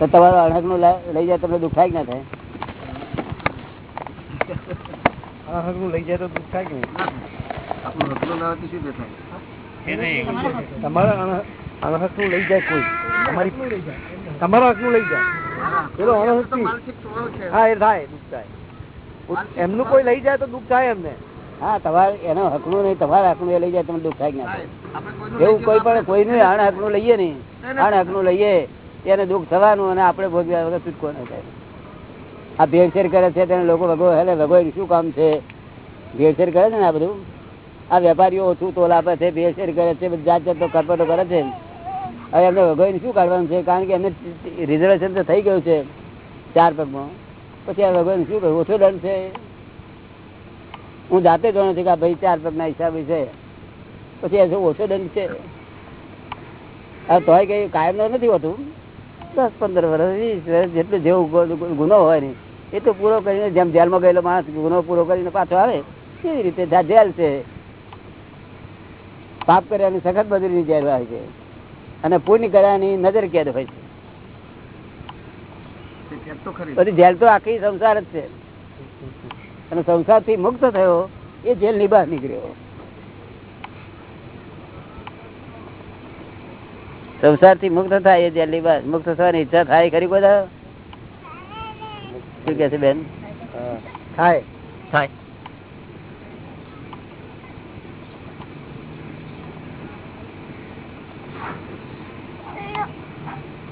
તો તમારો અણકનું લઈ જાય તમને દુખાય ના થાય? અણહકનું લઈ જાય તો દુઃખ કે નહીં આપણું હકનું ના હોય તો શું થાય તમારા અણહકનું લઈ જાય કોઈ. તમારી તમારા હકનું લઈ જાય. પેલો અણહકથી માનસિક સ્વભાવ છે. હા એ થાય દુઃખ થાય એમનું કોઈ લઈ જાય તો દુઃખ થાય એમને. હા તમારે એનો હકનું નહીં તમારા હકનું એ લઈ જાય તમને દુઃખ થાય? કે ના એવું કોઈ પણ પણ કોઈનું આણ હકનું લઈએ નહીં. આણ હકનું લઈએ. એને દુઃખ થવાનું અને આપણે ભોગવ્યા વગર છૂટકો ન થાય. આ ભેળસેર કરે છે, તેને લોકો વગો હેલે વગો શું કામ છે? ભેળસેર કરે છે ને આ બધું? આ વેપારીઓ ઓછું તોલ આપે છે ભેળસેર કરે છે જાત જાતનો કરપટો કરે છે. હવે એમને વગોઈને શું કાઢવાનું છે? કારણ કે એમને રિઝર્વેશન તો થઈ ગયું છે, ચાર પગમાં. પછી આ ભગવાન શું કહ્યું ઓછો દંડ છે. હું જાતે જાણું છું કે ભાઈ ચાર પગના હિસાબે છે. પછી એ ઓછો દંડ છે? આ તોય કઈ કાયમ નથી હોતું. દસ પંદર વર્ષ વીસ વર્ષ જેટલું જેવું ગુનો હોય ને એ તો પૂરો કરીને જેમ જેલમાં ગયેલો માણસ ગુનો પૂરો કરીને પાછો આવે એવી રીતે? જેલ છે. પાપ કર્યાની સખત બદલીની જેલ હોય છે. અને પુણ્ય કર્યાની નજર કેદ હોય છે. બધી જેલ તો આખી સંસાર જ છે. અને સંસારથી મુક્ત થયો એ જેલ નિભા બહાર નીકળ્યો. સંસારથી મુક્ત થાય એ જેલની મુક્ત થવાની ઈચ્છા થાય ખરી બધા? શું કે છે બેન? થાય. થાય.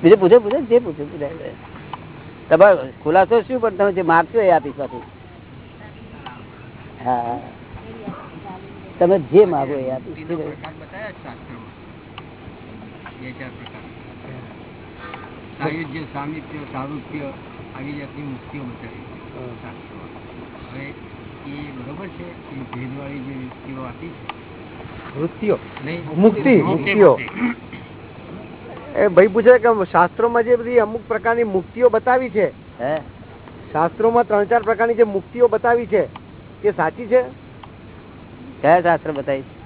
બીજું પૂછો પૂછો જે પૂછો પૂછાય. તમારો ખુલાસો શું પણ તમે જે માગશો એ આપીશ પાછું હા. તમે જે માગો એ આપીશ મુક્તિનો પ્રકાર બતાવ્યા છે શાસ્ત્રોમાં. બે ચાર પ્રકાર. સાયુજ્ય સામિત્ય સારૂપ્ય આવી જાતની મુક્તિઓ બતાવી શાસ્ત્રોમાં. હવે એ બરોબર છે એ ભેદવાળી જે યુક્તિઓ આપી છે? વૃત્તિઓ. નહીં. મુક્તિ. મુક્તિઓ. એ ભાઈ પૂછે કે શાસ્ત્રોમાં જે બધી અમુક પ્રકારની મુક્તિઓ બતાવી છે? હે? શાસ્ત્રોમાં ત્રણ ચાર પ્રકારની જે મુક્તિઓ બતાવી છે તે સાચી છે? કયા શાસ્ત્ર બતાવીશ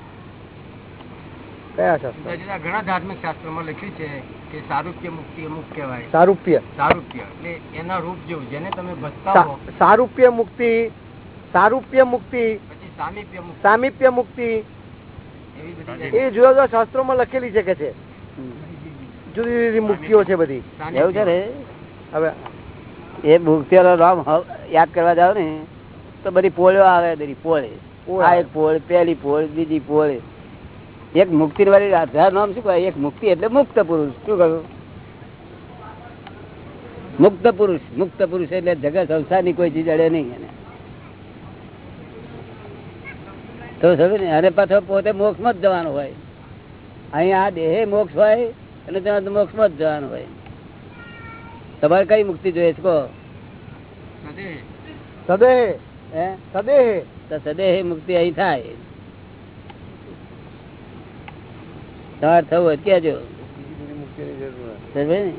કયા શાસ્ત્ર? જુદા ઘણા ધાર્મિક શાસ્ત્રોમાં લખ્યું છે કે સારૂપ્ય મુક્તિ અમુક કહેવાય. સારૂપ્ય. સારૂપ્ય એટલે એના રૂપ જેવું જેને તમે ભજતા બતાવો સારૂપ્ય મુક્તિ સારૂપ્ય મુક્તિ પછી સામીપ્ય મુક્તિ. સામીપ્ય મુક્તિ. એ જુદા જુદા શાસ્ત્રોમાં લખેલી છે કે છે. જુદી જુદી મુક્તિઓ છે બધી. એવું છે ને? હવે એ મુક્તિઓનો નામ યાદ કરવા જાવ ને તો બધી પોળો આવે બધી પોળે. પોળ આ એક પોળ પેલી પોળ બીજી પોળ. એક મુક્તિ વાળી રાધા નામ શું કહે એક મુક્તિ એટલે મુક્ત પુરુષ. શું કહ્યું? મુક્ત પુરુષ. મુક્ત પુરુષ એટલે જગત સંસારની કોઈ ચીજ અડે નહીં એને. તો સમજ ને અને પાછો પોતે મોક્ષમાં જ જવાનું હોય. અહીંયા આ દેહે મોક્ષ હોય અને ત્યાં મોક્ષમાં જ જવાનું હોય. તમારે કઈ મુક્તિ જોઈએ છે કહો? સદે સદેહ. હે? સદેહ. તો સદેહ મુક્તિ અહીં થાય. તમારે થવું હોય ને?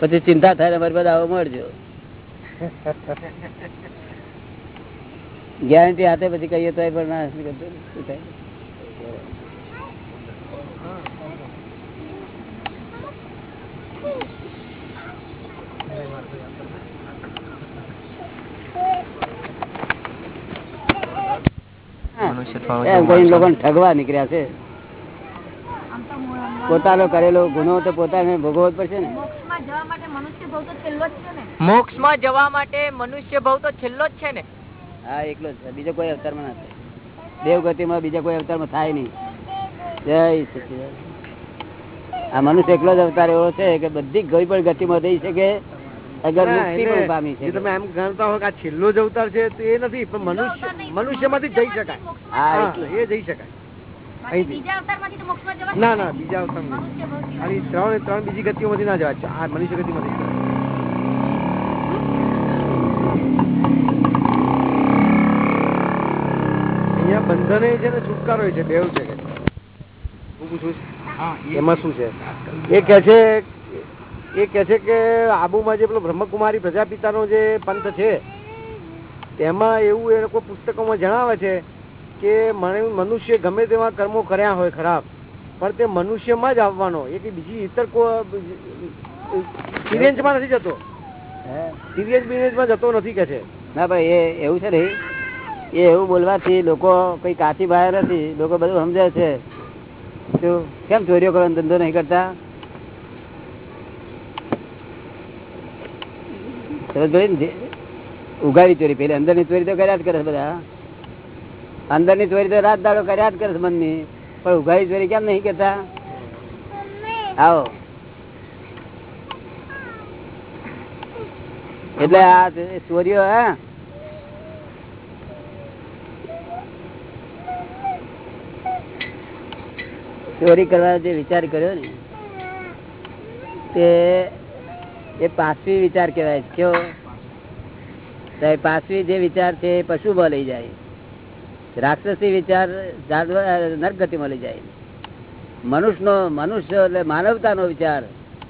પછી ચિંતા થાય અમારી બધા આવો મળજો. ગેરંટી હાથે પછી કહીએ તો પણ ના શું થાય? એમ ઠગવા નીકળ્યા છે. પોતાનો કરેલો ગુનો તો પોતાને ભોગવવો જ પડશે ને. મોક્ષમાં મનુષ્ય ભાવ તો છેલ્લો જ છે ને. મોક્ષમાં જવા માટે મનુષ્ય ભાવ તો છેલ્લો જ છે ને. હા એકલો જ છે. બીજો કોઈ અવતારમાં નથી દેવગતિ માં બીજા કોઈ અવતારમાં થાય નહીં. જય સચિદાન આ મનુષ્ય એકલો જ અવતાર એવો છે કે બધી કોઈ પણ ગતિમાં થઈ શકે અગર મુક્તિ પણ પામી છે તમે એમ ગણતા હો કે આ છેલ્લો જ અવતાર છે તો એ નથી પણ મનુષ્ય મનુષ્યમાંથી જઈ શકાય. હા હા, એટલે. એ જઈ શકાય. ના ના બીજા અવતાર ત્રણ ત્રણ બીજી ગતિઓમાંથી ના જવાય. આ મનુષ્ય ગતિમાંથી. અહીંયા બંધને છે ને છુટકારો છે બેવ છે કે. હું પૂછું એમાં શું છે? એ કે છે એ કે છે કે આબુમાં જે પેલો બ્રહ્મકુમારી પ્રજાપિતાનો જે પંથ છે તેમાં એવું એ લોકો પુસ્તકોમાં જણાવે છે કે મને મનુષ્ય ગમે તેવા કર્મો કર્યા હોય ખરાબ પણ તે મનુષ્યમાં જ આવવાનો. એ કઈ બીજી ઇતર સિરિયન્સમાં નથી જતો. હે? સિરિયસ બિરિયન્સમાં જતો નથી કે છે. ના ભાઈ એ એવું છે ને એ એવું બોલવાથી લોકો કઈ કાચી ભાયા નથી લોકો બધું સમજે છે. શું? કેમ ચોરીઓ કરવાનો ધંધો નહીં કરતા સમજ પડી ને? જે- ઉઘાડી ચોરી પેલી અંદરની ચોરી તો કર્યા જ કરે બધા. અંદરની ચોરી તો રાત દાડો કર્યા જ કરે મનની પણ ઉઘાડી ચોરી કેમ નહીં કેતા આવો. એટલે આ ચોરીઓ, હા? ચોરી કરવા જે વિચાર કર્યો ને, તે એ પાસવી વિચાર કહેવાય. કેવો? સાહેબ, જે વિચાર છે એ પશુમાં લઈ જાય. રાક્ષસી વિચાર નરગતિમાં લઈ જાય. મનુષ્યનો મનુષ્ય એટલે માનવતાનો વિચાર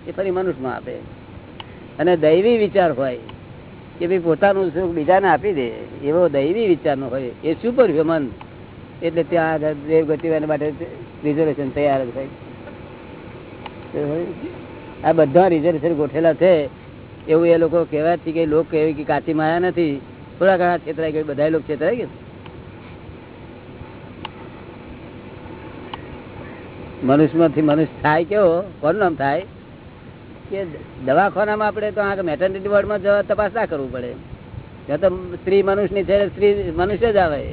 એ ફરી મનુષ્યમાં આપે. અને દૈવી વિચાર હોય કે ભાઈ પોતાનું સુખ બીજાને આપી દે એવો દૈવી વિચારનો હોય એ સુપર હ્યુમન એટલે ત્યાં આગળ દેવ માટે રિઝર્વેશન તૈયાર થાય આ બધા રિઝર્વેશન ગોઠેલા છે. એવું એ લોકો કહેવા છે કે લોકો એવી કે કાચી માયા નથી. થોડા ઘણા છેતરાઈ ગયું બધા લોકો છેતરાઈ ગયા મનુષ્યમાંથી મનુષ્ય થાય કેવો? કોનું નામ થાય? કે દવાખાનામાં આપણે તો આગળ મેટર્નિટી વોર્ડમાં જવા તપાસ ના કરવું પડે. ત્યાં તો સ્ત્રી મનુષ્યની છે, સ્ત્રી મનુષ્ય જ આવે.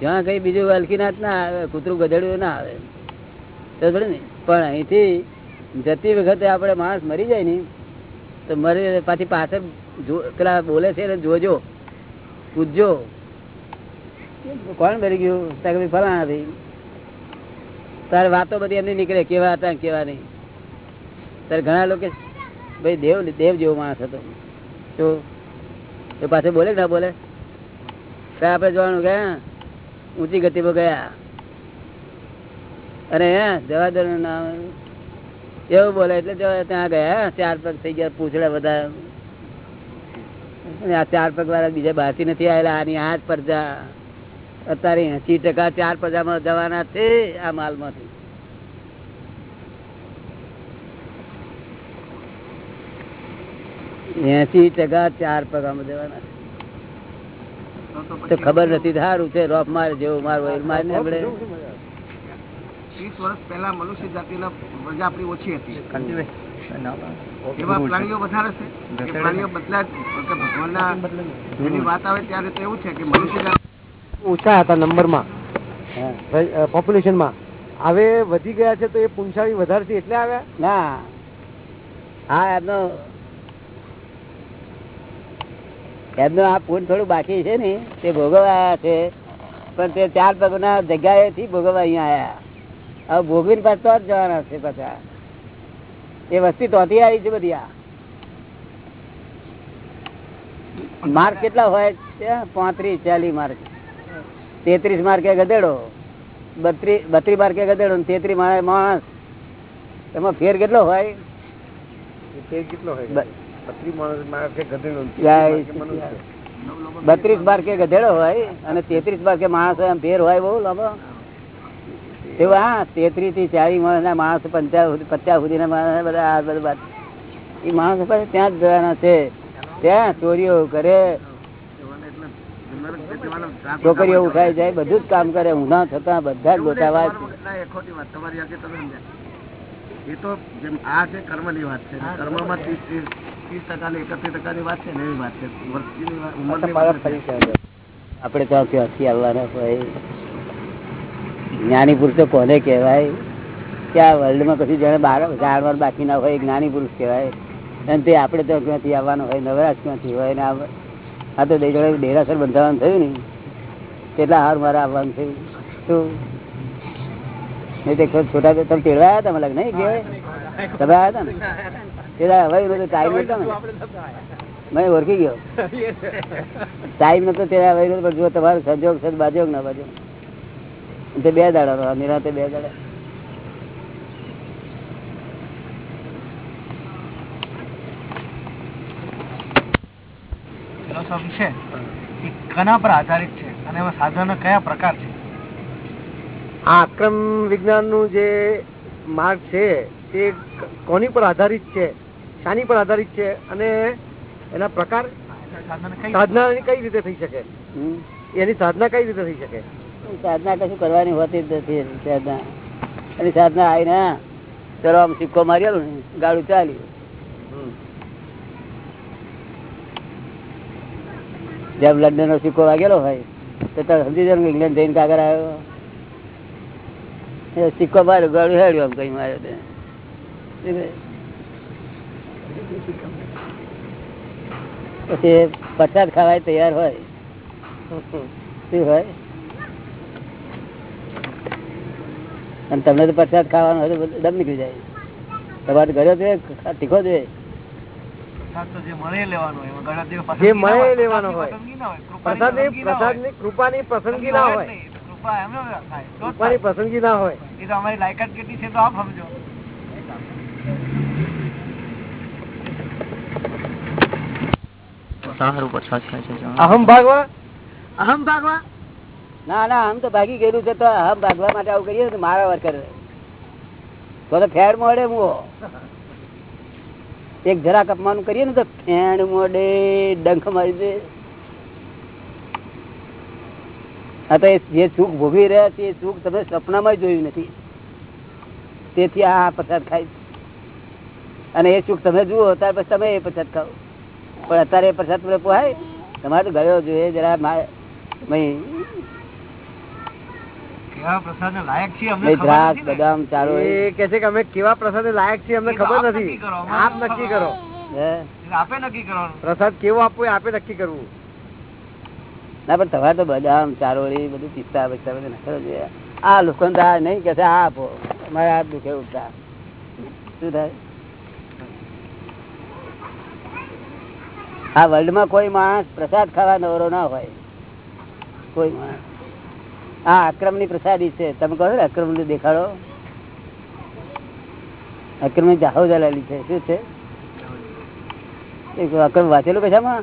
જ્યાં કઈ બીજું અલકીનાથ ના આવે, કૂતરું ગધેડું ના આવે. તો ને પણ અહીંથી જતી વખતે આપણે માણસ મરી જાય ને, તો મરી પાછી પાછળ પેલા બોલે છે જોજો, પૂછજો. કોણ મરી ગયું? ભાઈ ફલાણા ભાઈ. તારે વાતો બધી એમની નીકળે, કેવા હતા કેવા નહીં. ત્યારે ઘણા લોકો ભાઈ દેવ દેવ જેવો માણસ હતો. તો એ પાસે બોલે ના બોલે? ત્યાં આપણે જોવાનું ગયા ઊંચી ગતિમાં ગયા. અને, હે જવાદર નામ એવું બોલે એટલે ત્યાં ગયા ચાર પગ થઈ ગયા પૂછડા બધા. આ ચાર પગ વાળા બીજા બહારથી નથી આવેલા આની આ જ પ્રજા. અત્યારે એસી ટકા ચાર પ્રજામાં જવાના છે આ માલમાંથી. એસી ટકા ચાર પગામાં જવાના છે. તો ખબર નથી સારું છે રોપ મારે જેવું મારું મારે ને આપણે. ત્રીસ વર્ષ પહેલા મનુષ્ય જાતિના પ્રજા આપણી ઓછી હતી. એવા પ્રાણીઓ વધારે છે. પ્રાણીઓ બદલા ભગવાનના એની વાત આવે ત્યારે તો એવું છે કે મનુષ્ય ઊંચા હતા નંબરમાં. પોપ્યુલેશનમાં હવે વધી ગયા છે તો એ પૂંછાળી વધારે છે એટલે આવ્યા? ના. હા એમનો એમનો આ પૂન થોડું બાકી છે ને. તે ભોગવ્યા છે. પણ તે ચાર પગના જગ્યાએથી ભોગવવા અહીંયા આવ્યા. હવે ભોગવીને પાછો તો જ જવાના છે પાછા. એ વસ્તી તોથી આવી છે બધી આ. માર્ક કેટલા હોય ત્યાં પાંત્રીસ ચાલીસ માર્ક તેત્રીસ માર્કે ગધેડો. બત્રીસ બત્રીસ માર્કે ગધેડો તેત્રીસ માણસ. એમાં ફેર કેટલો હોય? તે કેટલો હોય? બત્રીસ માર્કે ગધેડો. બત્રીસ બાર કે હોય અને તેત્રીસ બાર કે માણસ હોય એમ ફેર હોય બહુ લાંબો. એવું હા તેત્રીસથી ચાલીસ માણસ માણસ પચાસ સુધી માણસ બધા આ બધા એ માણસ પાસે ત્યાં જ જવાના છે. ત્યાં ચોરીઓ કરે. છોકરીઓ ઉઠાઈ જાય બધું જ કામ કરે ઊંધા થતા બધા જ. ના, ખોટી વાત તમારી આજે તમે સમજ્યા. એ તો જેમ આ છે કર્મની વાત છે કર્મમાં ત્રીસ ત્રીસ ત્રીસ ટકા ને એકત્રીસ ટકાની વાત છે ને એવી વાત છે. વસ્તીની વાત- ઉંમરની વાત નથી. આપણે તો ક્યાંથી આવવાના હોય. જ્ઞાની પુરુષો કોને કહેવાય? કે આ વર્લ્ડમાં કશું જેને બાર જાણવાનું બાકી ના હોય જ્ઞાની પુરુષ કહેવાય. અને તે આપણે તો ક્યાંથી આવવાનું હોય? નવરાશ ક્યાંથી હોય? ને આ તો જોડે ડેરાસર બંધાવાનું થયું ને. કેટલા હાર મારે આવવાનું થયું. શું નહીં તે છોટા તમે તેડવા હતા મને નહીં કહેવાય? તમે આવ્યા હતા ને? તે હવે ટાઈમ હતો ને. મેં ઓળખી ગયો. ટાઈમ નતો હવે જો તમારો સંજોગ તો બાજોગ ના બાજુ તે બે દાડા નિરાતે બે દાડા. ફિલોસોફી છે એ કના પર આધારિત છે અને એમાં સાધનો કયા પ્રકાર છે? આ આક્રમ વિજ્ઞાનનું જે માર્ગ છે તે કોની પર આધારિત છે શાની પર આધારિત છે અને એના પ્રકાર? સાધના કઈ રીતે થઈ શકે? એની સાધના કઈ રીતે થઈ શકે? સાધના કશું કરવાની હોતી જ નથી સાધના. અને સાધના આવીને ચલો આમ સિક્કો મારી ને ગાડું ચાલ્યું. જેમ લંડન નો સિક્કો વાગેલો હોય તો તમે સમજી જવાનું ઇંગ્લેન્ડ જઈને કાગળ આવ્યો. એ સિક્કો માર્યો ગાડું હેડ્યું આમ કઈ માર્યો તે. પછી પ્રસાદ ખાવાય તૈયાર હોય. શું હોય? અને તમને તો પ્રસાદ ખાવાનો હતો દમ નીકળી જાય. તમારે ઘરે જોઈએ તીખો જોઈએ જે મળે લેવાનો હોય પ્રસાદની પ્રસાદની કૃપા ની પસંદગી ના હોય. કૃપા ની પસંદગી ના હોય. અમારી લાયકાત કેટલી છે તો આપ સમજો. અહમ ભાગવા? અહમ ભાગવા? ના ના, આમ તો ભાગી ગયેલું છે તો આમ ભાગવા માટે આવું કરીએ તો મારા વર્કર તો ફેર મોડે હું એક જરાક અપમાન કરીએ ને તો ફેણ મોડે ડંખ મારી દે. આ તો જે સુખ ભોગવી રહ્યા છે, એ સુખ તમે સપનામાં જોયું નથી. તેથી આ પ્રસાદ ખાય અને એ સુખ તમે જુઓ, ત્યાર પછી તમે એ પ્રસાદ ખાઓ. પણ અત્યારે એ પ્રસાદ મને પોહાય તમારે તો ગયો જોઈએ, જરા મા- મય કેવા પ્રસાદ લાયક છે અમને નહીં, ખબર દ્રાક્ષ બદામ ચારો એ કે છે કે અમે કેવા પ્રસાદ લાયક છીએ અમને ખબર નથી. નક્કી કરો, અમારે આપ નક્કી કરો. આપે નક્કી કરવાનું. પ્રસાદ કેવો આપવો આપે નક્કી કરવું. ના પણ તમારે તો બદામ ચારોળી બધું પિસ્તા બસ્તા બધું નાખેલો છે આ લોકો નહીં કે છે આ આપો. અમારે આ દુખે ઉઠતા શું થાય? આ વર્લ્ડમાં કોઈ માણસ પ્રસાદ ખાવા નવરો ના હોય. કોઈ માણસ. આ અક્રમની પ્રસાદી છે. તમે કહો ને અક્રમ ને દેખાડો. અક્રમની જાહો જલાલી છે. શું છે? અક્રમ વાંચેલું કશામાં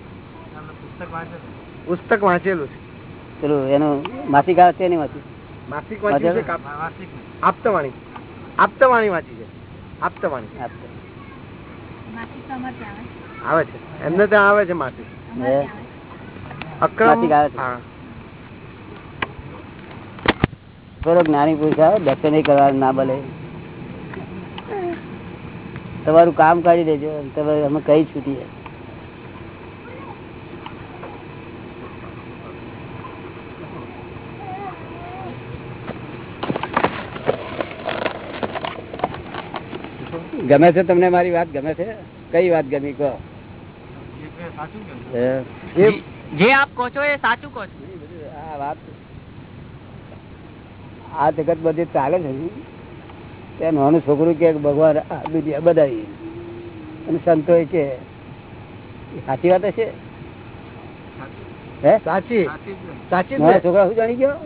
પુસ્તક વાંચેલું છે. પેલું એનું માસિક આવે છે નહીં વાંચ્યું માસિક વાંચ્યું છે આપતવાણી. આપતવાણી વાંચી છે. આપતવાણી. આવે. આવે છે. એમને ત્યાં આવે છે માસિક. હે? અક્રમ માસિક આવે છે. હા જ્ઞાની પુરુષ આવે દર્શન કરવા ના ભલે તમારું કામ કાઢી દેજો તમે અમે કઈ છૂટીએ ગમે છે તમને મારી વાત ગમે છે? કઈ વાત ગમી કહો. જે આપ કહો છો એ સાચું કહો છો. આ વાત આ જગત બધી ચાલે છે ત્યાં નાનું છોકરું કે ભગવાન આ દુનિયા અને સંતો કે સાચી વાત હશે? હે? સાચી. સાચી જ ને. સાચી જ નાના ને. છોકરા શું જાણી ગયો?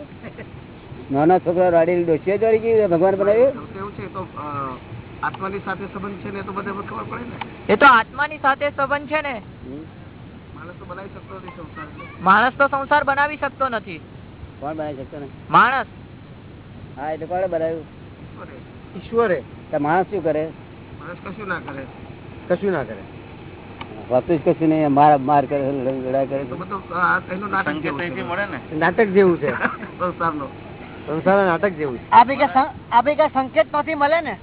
નાના છોકરા રાડેલી ડોસીઓ જાણી ગઈ ભગવાન બનાવ્યું? એવું છે તો આત્માની સાથે સંબંધ છે ને તો બધા ખબર પડે ને. એ તો આત્માની સાથે સંબંધ છે ને. માણસ તો બનાવી શકતો નથી સંસાર માણસ તો સંસાર બનાવી શકતો નથી. કોણ બનાવી શકતો નથી? માણસ. હા એટલે કોણે બનાવ્યું? ઈશ્વરે. માણસ શું કરે? માણસ કશું ના કરે. કશું ના કરે. હોતું જ કશું નહીં માર માર કરે લડાઈ કરે. તો બધું આ એનું નાટક જેવું છે. નાટક જેવું છે. સંસારનો. સંસાર નાટક જેવું છે. આપે કઈ સંકેત નથી મળે ને?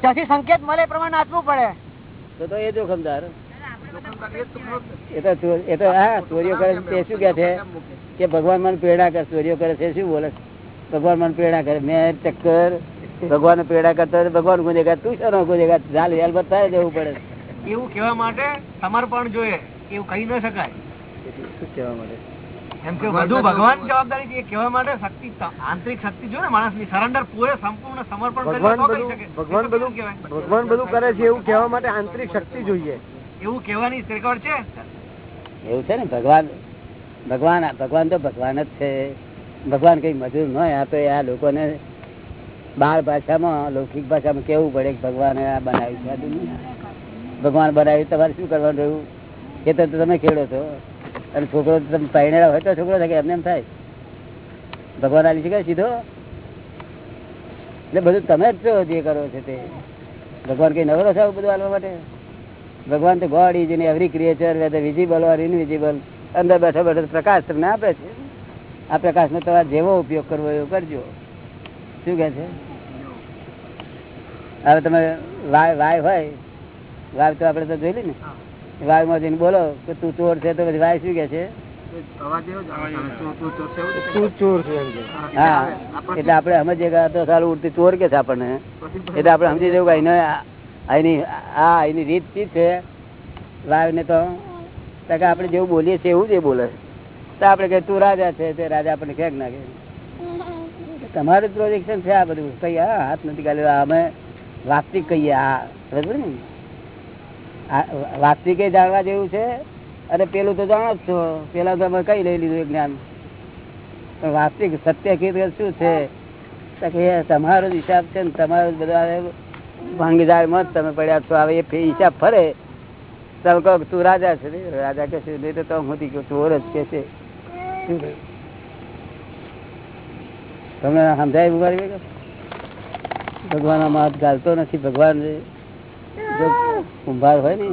ત્યાંથી સંકેત મળે એ પ્રમાણે નાચવું પડે. તો તો એ જોખમદાર એ તો ને. એ હા ચોરીઓ કરે છે. તે શું કે છે? કે ભગવાન મને પ્રેરણા કરે ચોરીઓ કરે છે. શું બોલે ભગવાન મને પ્રેરણા કરે. મેં ચક્કર ભગવાન પ્રેરણા કરતા ભગવાન ગુનેગાર તું શાનો ગુનેગાર ચાલ યાર બતાવે જવું પડે એવું કહેવા માટે સમર્પણ જોઈએ એવું કહી ન શકાય. શું કહેવા માટે? એમ કે બધું ભગવાન જવાબદારી કહેવા માટે શક્તિ આંતરિક શક્તિ જોઈએ ને માણસની સરેન્ડર પૂરે સંપૂર્ણ સમર્પણ ભગવાન બધું શકે. ભગવાન બધું ભગવાન બધું કરે છે એવું કહેવા માટે આંતરિક શક્તિ જોઈએ. એવું કેવાની રેકોર્ડ છે? એવું છે ને, ભગવાન ભગવાન ભગવાન તો ભગવાન જ છે. ભગવાન કઈ મજૂર ન હોય, આ લોકોને બાર ભાષામાં, લૌકિક ભાષામાં કેવું પડે કે ભગવાને આ બનાવ્યું છે ભગવાન બનાવ્યું, તમારે શું કરવાનું રહ્યું? એ તો તમે ખેડો છો. અને છોકરો તમે પહેણેલા હોય તો છોકરો થાય કે એમને એમ થાય? ભગવાન આવી શકે સીધો? એટલે બધું તમે જ છો જે કરો છો તે. ભગવાન કઈ નવરો છે બધું હાલવા માટે? ભગવાન તો God is in every creature whether visible or invisible અંદર બેઠો બેઠો પ્રકાશ તમને આપે છે. આ પ્રકાશનો તમારે જેવો ઉપયોગ કરવો એવો કરજો. શું કહે છે? હવે તમે વાય વાય હોય વાય તો આપણે તો જોઈ લે ને. વાયમાં જઈને બોલો કે તું ચોર છે તો પછી વાય શું કે છે? હા એટલે આપણે સમજીએ કે તો સારું ઉડતી ચોર કે છે આપણને. એટલે આપણે સમજી જવું કે એને એની આ એની રીત શી છે? વાવને તો કે આપણે જેવું બોલીએ છીએ એવું જ બોલે તો આપણે કે તું રાજા છે, તે રાજા આપણને ક્યાંક નાખે. તમારું પ્રોજેક્શન છે આ બધું. કઈ, હા, હાથ નથી ગાલ્યો અમે વાસ્તવિક કહીએ. આ બરાબર ને? આ વાસ્તવિક એ જાણવા જેવું છે? અને પેલું તો જાણો જ છો. પેલા તો અમે કઈ લઈ લીધું જ્ઞાન? વાસ્તવિક સત્ય કીધું શું છે? તમારો જ હિસાબ છે ને તમારો જ બધા ભાંગીદાર મત તમે પડ્યા છો. હવે એ હિસાબ ફરે. તમે કહો તું રાજા છે રાજા કે છે નહીં તો હું કહું ચોર જ કે છે તમને સમજાય ઉભારી ભગવાન આમાં હાથ ગાલતો નથી. ભગવાન જો કુંભાર હોય ને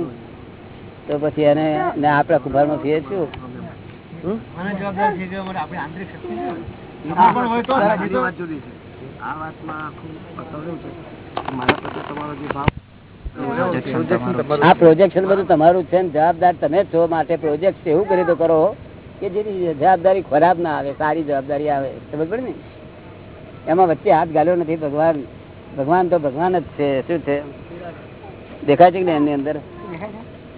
તો પછી એને ને આપણા કુંભારમાં ફીએ છું આંતરિક શક્તિ છે. આ પ્રોજેક્શન બધું તમારું છે ને જવાબદાર તમે છો માટે પ્રોજેક્ટ એવું કરી તો કરો કે જેની જવાબદારી ખરાબ ના આવે સારી જવાબદારી આવે. સમજ પડે ને? એમાં વચ્ચે હાથ ગાલ્યો નથી ભગવાન ભગવાન તો ભગવાન જ છે શું છે? દેખાય છે કે એની અંદર?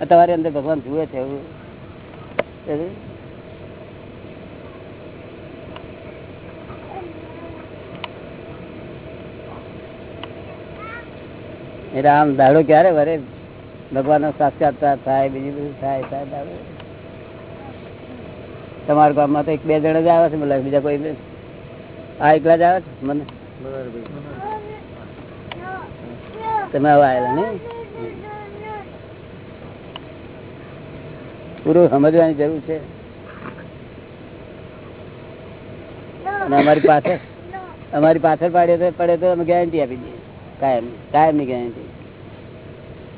તમારી અંદર ભગવાન જુએ છે એવું? એટલે આમ દાડો ક્યારે વરે? ભગવાન નો સાક્ષાત્કાર થાય, બીજું બધું થાય થાય દાડો. તમારા ગામમાં તો એક બે જણા જ આવે છે બોલા બીજા કોઈ આ એકલા જ આવે છે? મને. તમે હવે આવેલા ને પૂરું સમજવાની જરૂર છે. અને અમારી પાછળ અમારી પાછળ પાડે તો પડે તો અમે ગેરંટી આપી દઈએ. કાયમ કાયમની ગેરંટી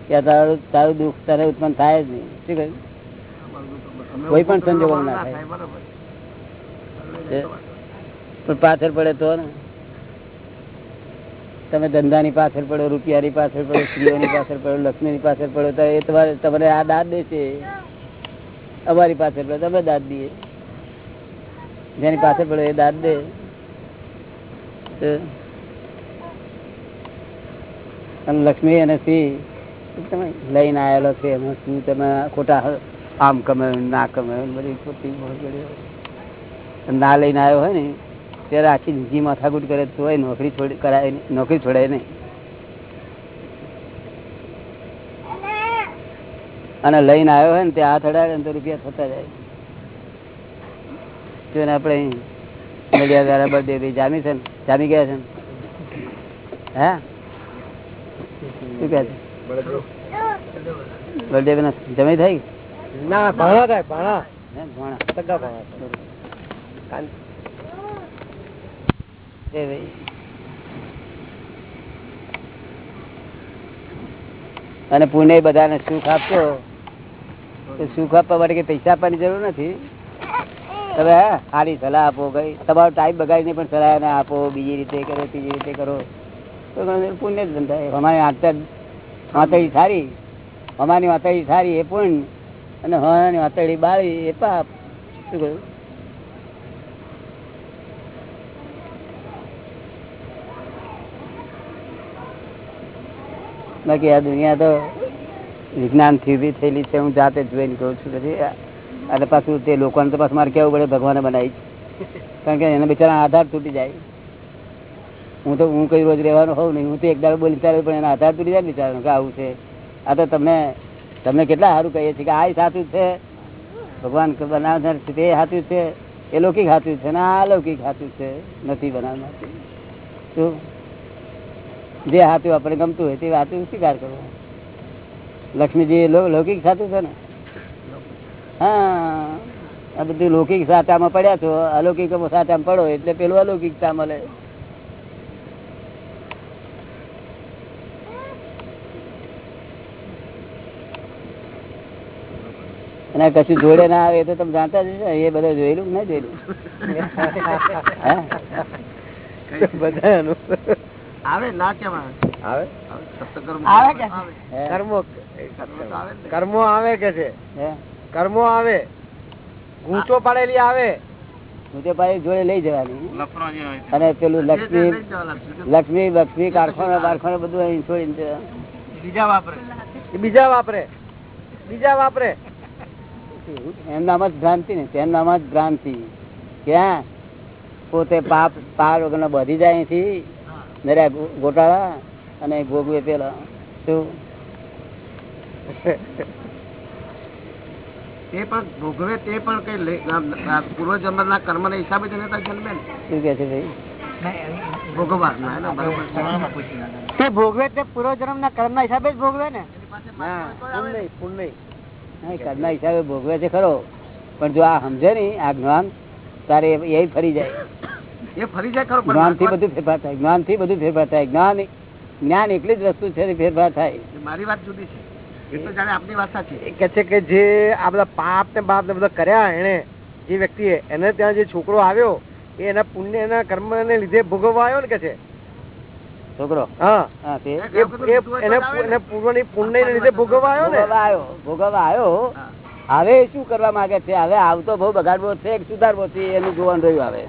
કે તારું તારું દુઃખ તારે ઉત્પન્ન થાય જ નહીં. શું કહ્યું? કોઈ પણ સંજોગો ના થાય. પણ પાછળ પડે તો ને. તમે ધંધાની પાછળ પડો રૂપિયાની પાછળ પડો સ્ત્રીઓની પાછળ પડો લક્ષ્મીની પાછળ પડો તો એ તમારે તમને આ દાદ દેશે અમારી પાછળ પડે તમે દાદ દઈએ. જેની પાછળ પડે એ દાદ દે. તો અને લક્ષ્મી અને સિંહ તમે લઈને આવેલો છે. એમાં શું તમે ખોટા આમ કમાયું ના કમાયું બધી ખોટી ના લઈને આવ્યો હોય ને, ત્યારે આખી જિંદગી માથાકૂટ કરે તો નોકરી છોડી કરાય નોકરી છોડાય નહીં. અને લઈને આવ્યો હોય ને, તે હાથ અડાડે ને તો રૂપિયા થતા જાય. તો આપણે વાળા બર્થડે જામી છે ને, જામી ગયા છે ને. હે? શું કે બર્થડે ભાઈ જમી થઈ? ના ભાણા થાય ભાણા. ભોણા. સગા ભાણા. એ ભાઈ અને પુણે બધાને સુખ આપશો? તો સુખ આપવા માટે કઈ પૈસા આપવાની જરૂર નથી? તમે સારી સલાહ આપો કઈ તમારો ટાઈમ બગાડીને પણ સલાહ આપો બીજી રીતે કરો ત્રીજી રીતે કરો. તો પુણ્ય બંધાય અમારી વાતળી સારી. અમારી વાતળી સારી એ પુણ્ય અને હવાની વાતળી બાળી એ પાપ. શું કહ્યું? બાકી આ દુનિયા તો વિજ્ઞાનથી થયેલી છે. હું જાતે જોઈને કહું છું પછી અને પાછું તે લોકોને તો પાછું મારે કેવું પડે ભગવાને બનાવી. કારણ કે એના બિચારા આધાર તૂટી જાય. હું તો, હું કઈ રોજ રહેવાનો હોઉં નહીં. હું તો એક દાડો બોલી ત્યારે પણ એના આધાર તૂટી જાય ને કે આવું છે. આ તો તમને તમને કેટલા સારું કહીએ છીએ કે આ સાચું છે. ભગવાન બનાવનાર છે તે સાચું છે. એ લૌકિક સાચું છે ને આ લૌકિક સાચું છે. નથી બનાવનાર. શું? જે હાથું આપણે ગમતું હોય તે હાથું સ્વીકાર કરવો લક્ષ્મીજી, એ લૌકિક સાચું છે ને? હા. આ બધું લૌકિક સાચામાં પડ્યા છો. અલૌકિક સાચામાં પડો એટલે પેલું અલૌકિકતા મળે. અને કશું જોડે ના આવે તો તમે જાણતા જશો એ બધા જોયેલું ના જોયેલું? હે? બધાનું. આવે ના કેમ આવે? આવે આવે. સપ્તકર્મ આવે. કે? કર્મો કર્મ તો આવે જ ને. કર્મો આવે કે છે? કર્મો આવે. ગૂંચો પાડેલી આવે. જોડે લઈ જવાની. અને પેલું લક્ષ્મી લક્ષ્મી. લક્ષ્મી કારખાના બારખાના બધું અહીં છોડીને બીજા વાપરે. બીજા વાપરે. બીજા વાપરે. એમ નામ જ ભ્રાંતિ ને તેમ નામ જ ભ્રાંતિ. ક્યાં? પોતે પાપ પાર વગર બધી જાય અહીંથી. નર્યા ગોટાળા અને ભોગવે પેલા. શું? તે પણ ભોગવે તે પણ કઈ લે- આ- આ પૂર્વજન્મ ના કર્મ ના હિસાબે જ જન્મે ને. શું કે છે ભાઈ. તે ભોગવે તે પૂર્વજન્મ ના કર્મ ના હિસાબે જ ભોગવે ને? ના પુણ્ય. કર્મના હિસાબે ભોગવે છે ખરો. પણ જો આ સમજે ને આ જ્ઞાન તારે એ ફરી જાય. એ ફરી જાય ખરો જ્ઞાનથી બધું ફેરફાર થાય. જ્ઞાનથી બધું ફેરફાર થાય. જ્ઞાન જ્ઞાન એકલી જ વસ્તુ છે ફેરફાર થાય. મારી વાત જુદી છે. એ તો જાણે આપની વાત સાચી કે છે કે જે આ બધા પાપ ને બાપ ને બધા કર્યા એને જે વ્યક્તિએ એને ત્યાં જે છોકરો આવ્યો એ એના પુણ્ય એના કર્મ ને લીધે ભોગવવા આવ્યો ને કે છે? છોકરો? હા. હા તે એ એ એને એને પૂર્વની પુણ્ય લીધે ભોગવવા આવ્યો ને? આવ્યો ભોગવવા આવ્યો. હવે શું કરવા માંગે છે? હવે આવતો બહુ બગાડવો છે સુધારવો છે એનું જોવાનું રહ્યું આવે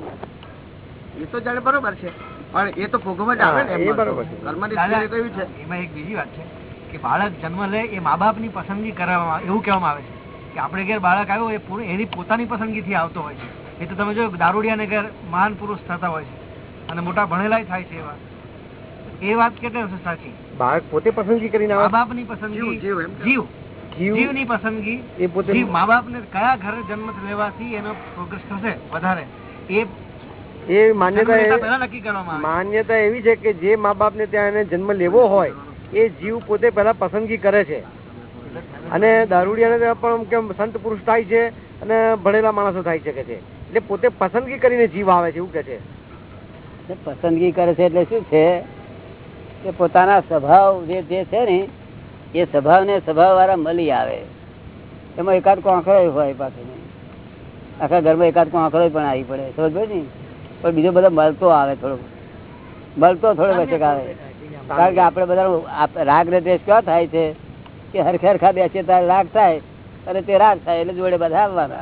એ તો જાણે બરોબર છે પણ એ તો ભોગવવા જ આવે ને એ બરોબર છે. કર્મની theory તો એવી છે. એમાં એક બીજી વાત છે કે બાળક જન્મ લે એ મા બાપની પસંદગી કરવામાં એવું કહેવામાં આવે છે કે આપણે ઘેર બાળક આવ્યો એ એની પોતાની પસંદગીથી આવતો હોય છે. એ તો તમે જો દારૂડિયાને ઘેર મહાન પુરુષ થતા હોય છે અને મોટા ભણેલાય થાય છે એવા એ વાત કેટલી હશે સાચી? બાળક પોતે પસંદગી કરીને મા બાપની પસંદગી જીવ, જીવ એમ જીવ. જીવ પસંદગી. એ પોતે જીવ મા બાપને કયા ઘરે જન્મ લેવાથી એનો પ્રોગ્રેસ થશે? વધારે. એ એ માન્યતા માન્યતા એવી છે કે જે મા બાપ ને ત્યાં એને જન્મ લેવો હોય એ જીવ પોતે પહેલા પસંદગી કરે છે. અને દારૂડિયાને પણ કેમ સંત પુરુષ થાય છે અને ભણેલા માણસો થાય છે કે છે. એટલે પોતે પસંદગી કરીને જીવ આવે છે એવું કે છે. પસંદગી કરે છે એટલે શું છે? કે પોતાના સ્વભાવ જે જે છે ને એ સ્વભાવ ને સ્વભાવ વાળા મળી આવે. એમાં એકાદ કોંકરો હોય પાછું આખા ઘરમાં એકાદ કોંકરો પણ આવી પડે. સમજ ને? પણ બીજો બધો મળતો આવે થોડો. મળતો થોડો વચ્ચે આવે. કારણ કે આપણે બધા રાગ ને દ્વેષ ક્યાં થાય છે? કે હરખે હરખા બેસીએ ત્યારે રાગ થાય. અને તે રાગ થાય એટલે જોડે બધા આવવાના.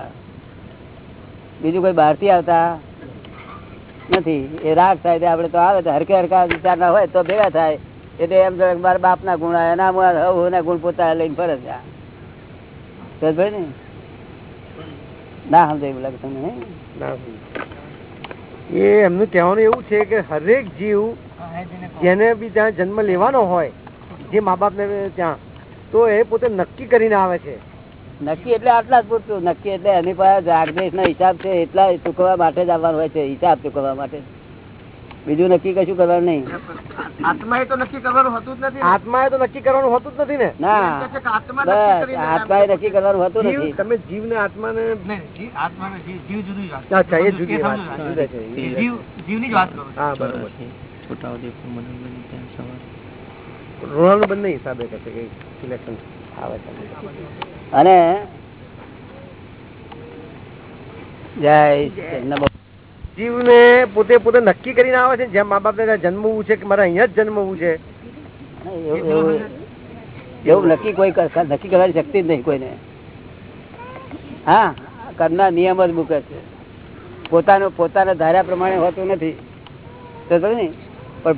બીજું કોઈ બહારથી આવતા? નથી. એ રાગ થાય આપણે તો આવે તો હરકે હરકા વિચાર ના હોય તો ભેગા થાય. એટલે એમ જોડે મારા બાપ ના ગુણ આવે, ના મારા ગુણ પોતા લઈને ફરે છે. ને? સમજાય લાગે તમને? એ એમનું કહેવાનું એવું છે કે હરેક જીવ જેને બી ત્યાં જન્મ લેવાનો હોય, જે મા બાપ ને ત્યાં, તો એ પોતે નક્કી કરીને આવે છે. નક્કી એટલે આટલા જ પૂરતું. નક્કી એટલે એની પાસે જાગદેશ ના હિસાબ છે એટલા ચૂકવવા માટે જ આવવાનું હોય છે હિસાબ ચૂકવવા માટે. બીજું નક્કી કશું કરવાનું નહીં. આત્માએ તો નક્કી કરવાનું હોતું જ નથી. આત્માએ તો નક્કી કરવાનું હોતું જ નથી ને? ના. આત્મા નક્કી આત્માએ નક્કી કરવાનું હોતું નથી. તમે જીવ ને આત્મા ને નહીં, જીવ- આત્માને જીવ જીવ જુદી વાત અચ્છા, એ જુદી વાત. જીવ જીવની જ વાત કરું. હા બરોબર. ઋણાનું બંને હિસાબે કહે છે કે સિલેક્શન આવે છે. અને જીવને પોતે પોતે નક્કી કરીને આવે છે જેમ મા બાપ ને જન્મવું છે કે મારે અહીંયા જ જન્મવું છે? એવું- નક્કી કોઈ નક્કી કરવાની શક્તિ જ નહીં કોઈને. હા કરના નિયમ જ મૂકે છે. પોતાનું પોતાના ધાર્યા પ્રમાણે હોતું નથી. તો ને? પણ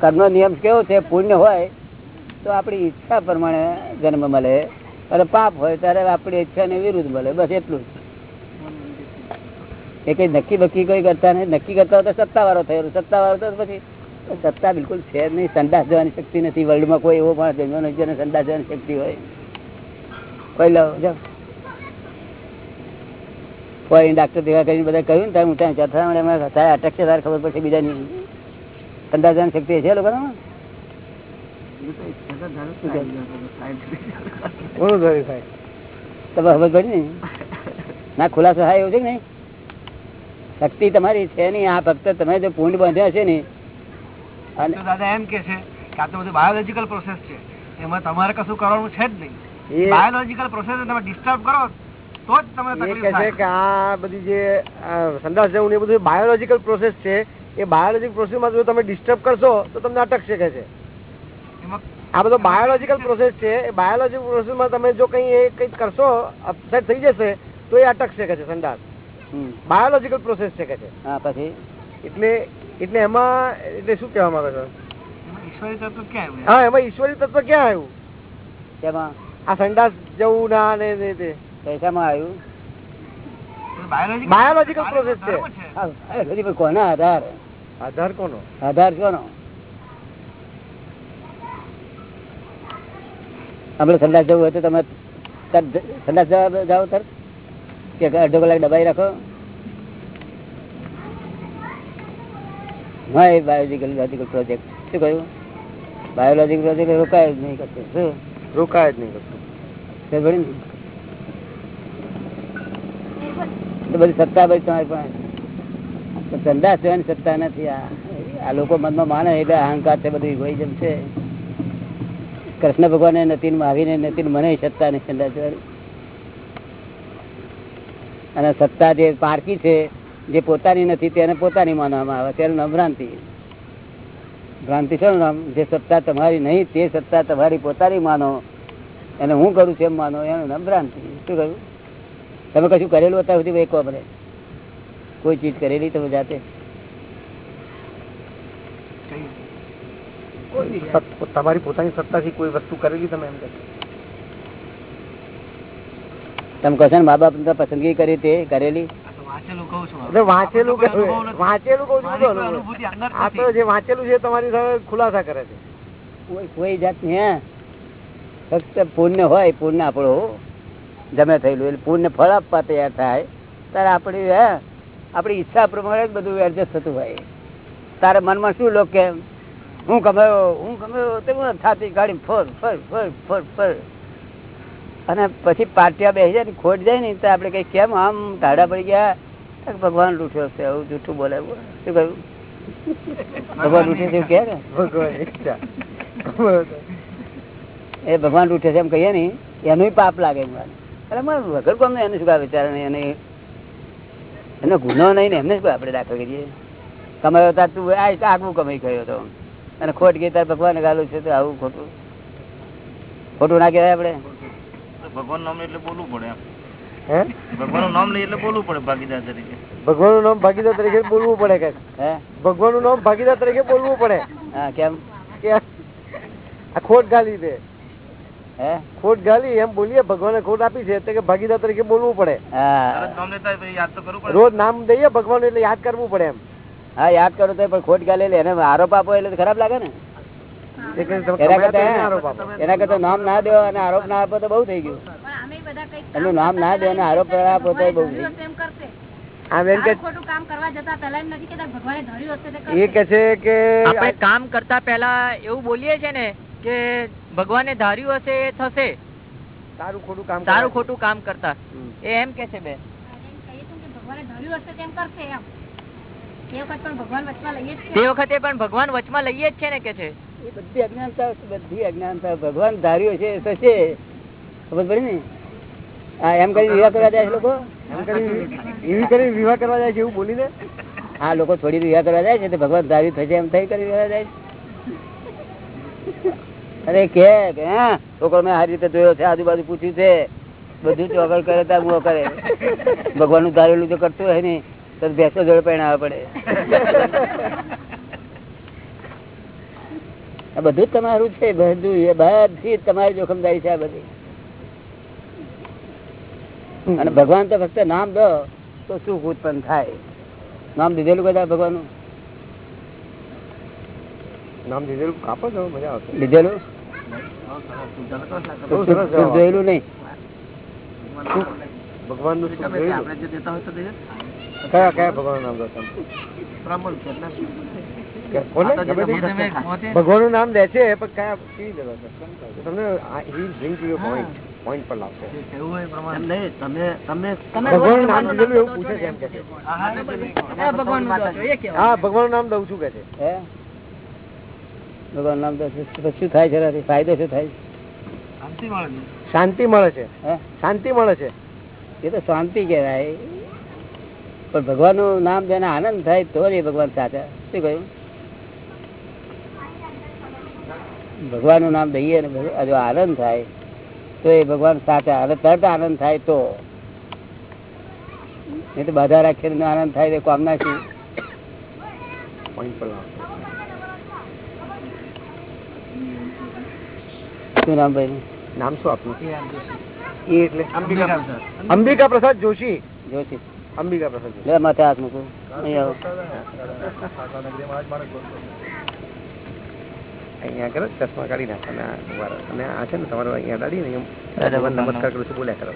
કરનો નિયમ કેવો છે? પુણ્ય હોય તો આપણી ઈચ્છા પ્રમાણે જન્મ મળે. અને પાપ હોય ત્યારે આપણી ઈચ્છાને વિરુદ્ધ મળે, બસ એટલું એ કઈ નક્કી બક્કી કોઈ કરતા નહીં. નક્કી કરતા હોય તો સત્તાવાળો થયો, સત્તાવાળો તો પછી સત્તા બિલકુલ છે નહીં. સંડાસ જવાની શક્તિ નથી. વર્લ્ડમાં કોઈ એવો પણ જન્મ્યો નથી જેને સંડાસ જવાની શક્તિ હોય. કોઈ લો કોઈ ડાક્ટર દેવા કરીને બધા કહ્યું ને ત્યાં ચથામણ એમાં થાય અટક છે તારે ખબર પડશે બીજાની. સંડાસ જવાની શક્તિ છે લોકોનામાં? સાહેબ. કોનું તમે ખબર પડી ને ના ખુલાસો થાય એવું છે કે શક્તિ તમારી છે નહીં. આ ફક્ત તમે જો પૂંડ બાંધ્યા છે ને દાદા એમ કે છે કે આ તો બધું બાયોલોજીકલ પ્રોસેસ છે. એમાં તમારે કશું કરવાનું છે જ નહીં. એ બાયોલોજીકલ પ્રોસેસ તમે ડિસ્ટર્બ કરો તો જ તમને તકલીફ છે થાય. કે આ બધી જે સંદાસ જવું એ બધું બાયોલોજીકલ પ્રોસેસ છે. એ બાયોલોજીકલ પ્રોસેસમાં જો તમે ડિસ્ટર્બ કરશો તો તમને અટકશે કે છે? આ બધો બાયોલોજીકલ પ્રોસેસ છે એ બાયોલોજીકલ પ્રોસેસમાં તમે જો કંઈ એ કંઈક કરશો અપસેટ થઈ જશે તો એ અટકશે કે છે સંડાસ. બાયોલોજીકલ પ્રોસેસ છે કે છે. હા પછી? એટલે એટલે એમાં એટલે શું કહેવા માંગે છે? ઈશ્વરી તત્વ ક્યાં આવ્યું? હા એમાં ઈશ્વરી તત્વ ક્યાં આવ્યું? તેમાં આ સંડાસ જવું ના ને ને તે પૈસામાં આવ્યું? બાયોલોજીકલ પ્રોસેસ છે. કોના આધાર? આધાર કોનો? આધાર કોનો? આપણે સંદાસ જવું હોય તો તમે સંદાસ જાઓ તરત કે અડધો કલાક દબાઈ રાખો. હા એ બાયોલોજીકલ લોજિકલ પ્રોજેક્ટ શું કહ્યું? બાયોલોજીકલ પ્રોજેક્ટ રોકાય જ નહીં કરતું. શું? રોકાય જ નહીં કશું તે બધી સત્તા બધી તમારી પણ સંદાસ જવાની સત્તા નથી. આ આ લોકો મનમાં માને એટલે અહંકાર છે બધું ઇગોઇઝમ છે. કૃષ્ણ ભગવાને નતીન ને નતીન મને સત્તા સંદાસ અને સત્તા જે પારકી છે, જે પોતાની નથી, તેને પોતાની માનવામાં આવે તેનું નામ ભ્રાંતિ. ભ્રાંતિ છે નામ? જે સત્તા તમારી નહીં, તે સત્તા તમારી પોતાની માનો. એને હું કરું છું એમ માનો. એનું નામ ભ્રાંતિ. શું કહ્યું? તમે કશું કરેલું અત્યાર સુધી એક વાપરે? કોઈ ચીજ કરેલી તમે જાતે? તમારી પોતાની સત્તાથી કોઈ વસ્તુ કરેલી તમે એમ? તમે કહો છો ને મા બાપ પસંદગી કરી તે કરેલી વાંચેલું કહું છું એટલે વાંચેલું આપણે કોઈ કહ્યું. અનુભવ નથી. વાંચેલું કહું છું મારી બધું કોઈ અનુભવ. અનુભૂતિ અંદર આ તો નથી. જે વાંચેલું છે તમારી સાથે ખુલાસા કરે છે કોઈ કોઈ જાતની ફક્ત પુણ્ય હોય પુણ્ય આપણું જમે થયેલું એટલે પુણ્ય ફળ આપવા તૈયાર થાય ત્યારે આપણી હે આપણી ઈચ્છા પ્રમાણે જ બધું એડજસ્ટ થતું હોય તારે મનમાં શું લોક હું કમાયો હું કમાયો તે હું ગાડી ફર ફર ફર ફર ફર. અને પછી પાટિયા બેસી જાય ને ખોટ જાય ને તો આપણે કઈ કેમ? આમ ધાડા પડી ગયા. ભગવાન લૂંટ્યો છે આવું જૂઠું બોલે શું કહ્યું? ભગવાન લૂંટ્યો છે ઈચ્છા. એ ભગવાન ઉઠે છે એમ કહીએ ને એનું પાપ લાગે મને એટલે મને વગર કોમ એને શું કાંઈ વિચાર નહીં એને એનો ગુનો નહીં ને એમને શું આપણે દાખલ કરીએ? કમાયો હતા તું આ આગવું કમાઈ ગયો હતો અને ખોટ ગઈ તાર ભગવાન ગાલું છે તો આવું ખોટું. ખોટું ના કહેવાય આપડે ભગવાન નામ એટલે બોલવું પડે ભગવાન નામ લઈ એટલે બોલવું પડે ભાગીદાર તરીકે. ભગવાનનું નામ ભાગીદાર તરીકે બોલવું પડે કે? હે? ભગવાનનું નામ ભાગીદાર તરીકે બોલવું પડે. હા કેમ? કે આ ખોટ ગાલી દે હે? ખોટ ગાલી એમ બોલીએ ભગવાને ખોટ આપી છે એટલે કે ભાગીદાર તરીકે બોલવું પડે. રોજ નામ દઈએ ભગવાન એટલે યાદ કરવું પડે એમ. હા યાદ કરો તો પણ ખોટ ગાલે એને આરોપ આપો એટલે ખરાબ લાગે ને. એના એને કરતા એના કરતા નામ ના દો અને આરોપ ના આપો તો બહુ થઈ ગયું. એમનું નામ ના દો અને આરોપ આપો તો બહુ કામ કરવા જતા પહેલા એમ નથી કેતા ભગવાને ધર્યું હશે તે એ કે છે કે આપણે કામ કરતા પહેલા એવું બોલીએ છે ને કે ભગવાને ધાર્યું હશે એ થશે. સારું ખોટું કામ સારું ખોટું કામ કરતા. એ એમ કે છે ભગવાને ધર્યું હશે તેમ કરશે એમ. તે ભગવાન વચમાં લઈએ જ તે છે વખતે પણ ભગવાન વચમાં લઈએ જ છે ને કે છે? બધી અજ્ઞાનતા બધી અજ્ઞાનતા ભગવાન ધાર્યો છે થશે ખબર પડી ને? હા એમ કરી વિવાહ કરવા જાય છે લોકો? એમ કરી એવી કરી વિવાહ કરવા જાય છે એવું બોલીને હા લોકો થોડી વિવાહ કરવા જાય છે તો ભગવાન ધાર્યું થશે એમ થઈ કરી વિવાહ જાય અરે કે કે હા? છોકરો મેં આ રીતે જોયો છે આજુબાજુ પૂછ્યું છે. બધું ચોગળ કરે ત્યાં કરે. ભગવાનનું ધારેલું જો કરતું હોય ને. તો ભેંસો જોડે પહેણાવવા પડે. આ બધું તમારું છે બધું એ બધી તમારી જોખમદારી છે આ બધી. અને ભગવાન તો ફક્ત નામ દો તો સુખ ઉત્પન્ન થાય. નામ દીધેલું બધા ભગવાનનું? નામ દીધેલું? કાપો છો મજા આવશે. લીધેલું જોયેલું નહીં. આપણે જે દેતા હોય તો દઈએ કયા કયા ભગવાન નામ દર્શન? ભગવાન ભગવાનનું નામ દે છે પણ કયા કેવી દેવા તમને હી ડ્રિંક યુ પોઈન્ટ પોઈન્ટ પર લાવશે. એવું હોય એ પ્રમાણે નહીં તમે તમે ભગવાનનું નામ લીધેલું એવું પૂછે છે એમ કે છે. ભગવાન હા નામ દઉં છું કે છે. હે? ભગવાન નામ તો શું થાય છે? ફાયદો શું થાય શાંતિ મળે છે. શાંતિ મળે છે. હે? શાંતિ મળે છે. એ તો શાંતિ કહેવાય. પણ ભગવાનનું નામ જેને આનંદ થાય તો એ ભગવાન સાચા શું કહ્યું? ભગવાનનું નામ દઈએ ને જો આનંદ થાય તો એ ભગવાન સાચા અને તરત આનંદ થાય તો. એ તો બધા રાખીને આનંદ થાય તો કામ ના શું? પોઈન્ટ પર લાવશે શું નામ ભાઈ નામ શું આપનું. એ એટલે અંબિકા પ્રસાદ જોશી. જોશી. અંબિકા પ્રસાદ લે માથે હાથ મૂકું. અહીંયા કરો ચશ્મા કાઢી નાખો અને આ ઊભા રહો. અને આ છે ને તમારો અહીંયા દાડી ને નમસ્કાર કરું છું બોલ્યા કરો.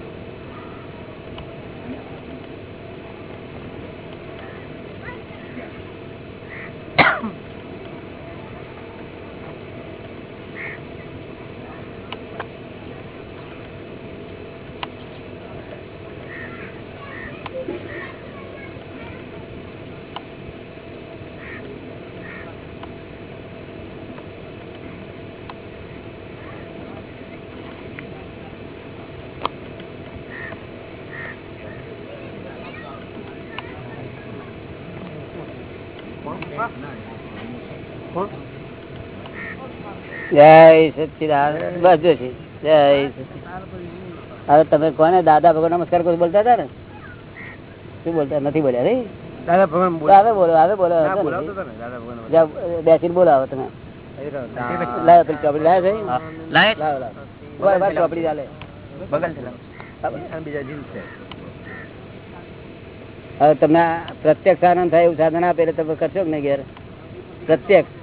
જય બસ જોશી જય હવે તમે કોને? દાદા ભગવાન નમસ્કાર કરો બોલતા હતા ને? શું બોલતા? નથી બોલ્યા રે? દાદા ભગવાન હવે બોલો હવે બોલો. બેસીને બોલાવો તમે. લાવો પેલી ચોપડી લાવે છે? લાવો લાવો ચોપડી ચાલે. હવે તમને પ્રત્યક્ષ આનંદ થાય એવું સાધન આપે એટલે તમે કરશો ને ઘેર? પ્રત્યક્ષ.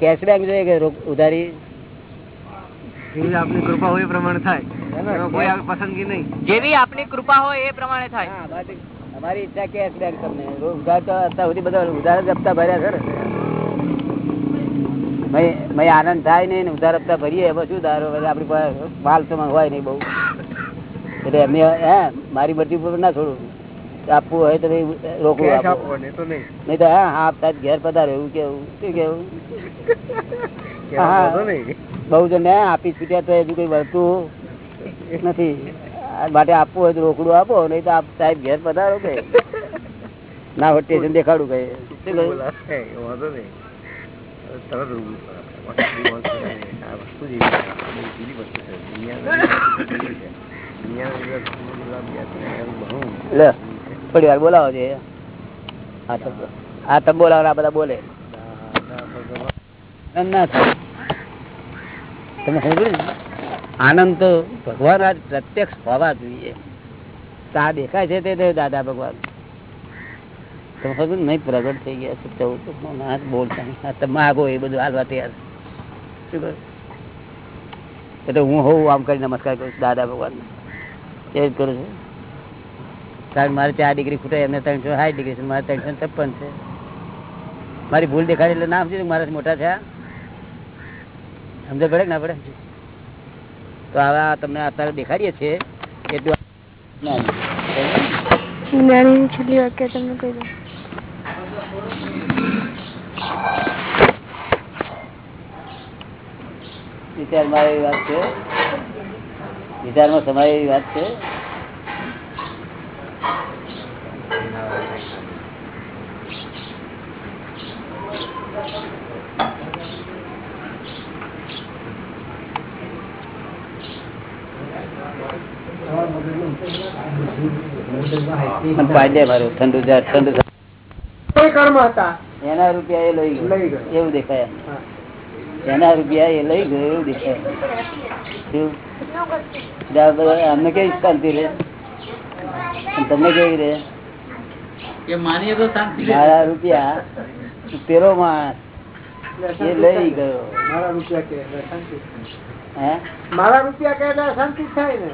કેશબેક જોઈએ કે ઉધારી? જેવી આપની કૃપા હોય એ પ્રમાણે થાય. કોઈ પસંદગી નહીં. જેવી આપની કૃપા હોય એ પ્રમાણે થાય. અમારી- ઈચ્છા કેશબેક તમને. રો- ઉધાર તો અત્યાર સુધી બધા ઉધાર જ હપ્તા ભર્યા છે ને. આનંદ થાય નહીં ને ઉધાર હપ્તા ભરીએ એમાં શું ધારો આપણી પાસે માલ તો હોય નહીં બહુ. એટલે એમને હે મારી બધી ઉપર ના છોડું. આપવું હોય તો રોકવું આપવો નહીં તો હા હા આપતા ઘેર પધારે એવું કેવું? શું કેવું? બહુ જણ આપી છૂટ્યા તો હજુ કઈ વળતું નથી. માટે આપવું હોય તો રોકડું આપો નહીં તો આપ સાહેબ ઘેર પધારો કે. ના હોય સ્ટેશન દેખાડું કઈ. શું ને લે. થોડી વાર બોલાવો છે આ તમે બોલાવો આ બધા બોલે. આનંદ તો ભગવાન આજ પ્રત્યક્ષ હોવા જોઈએ. આ દેખાય છે તે દાદા ભગવાન. તમે ખબર નહીં, પ્રગટ થઈ ગયા છે તો ના બોલતા નહીં. તમે માગો, એ બધું હાલવા તૈયાર શું એટલે હું હોઉં, આમ કરી નમસ્કાર કરું છું દાદા ભગવાન એ જ કરું છું. કારણ મારે ચાર ડિગ્રી ખૂટે એમને ત્રણસો સાઠ ડિગ્રી છે મારે ત્રણસો છપ્પન છે. મારી ભૂલ દેખાડી એટલે નામ છે? મારાથી મોટા થયા. સમજ પડે ના પડે? તો હવે તમને અત્યારે દેખાડીએ છીએ એટલું ના. છેલ્લી વાક્ય તમને કહી દઉં. વિચારમાં એવી વાત છે. વિચારમાં સમાય એવી વાત છે. ઠંડુ ઠંડુ કર્મ હતા એના રૂપિયા એ લઈ લઈ ગયો. એવું દેખાય એના રૂપિયા એ લઈ ગયો એવું દેખાય અમને કેવી શાંતિ રહે? તમને કેવી રે મારા રૂપિયા પેલો માણસ એ લઈ ગયો. મારા રૂપિયા કે હે? મારા રૂપિયા કે શાંતિ થાય ને?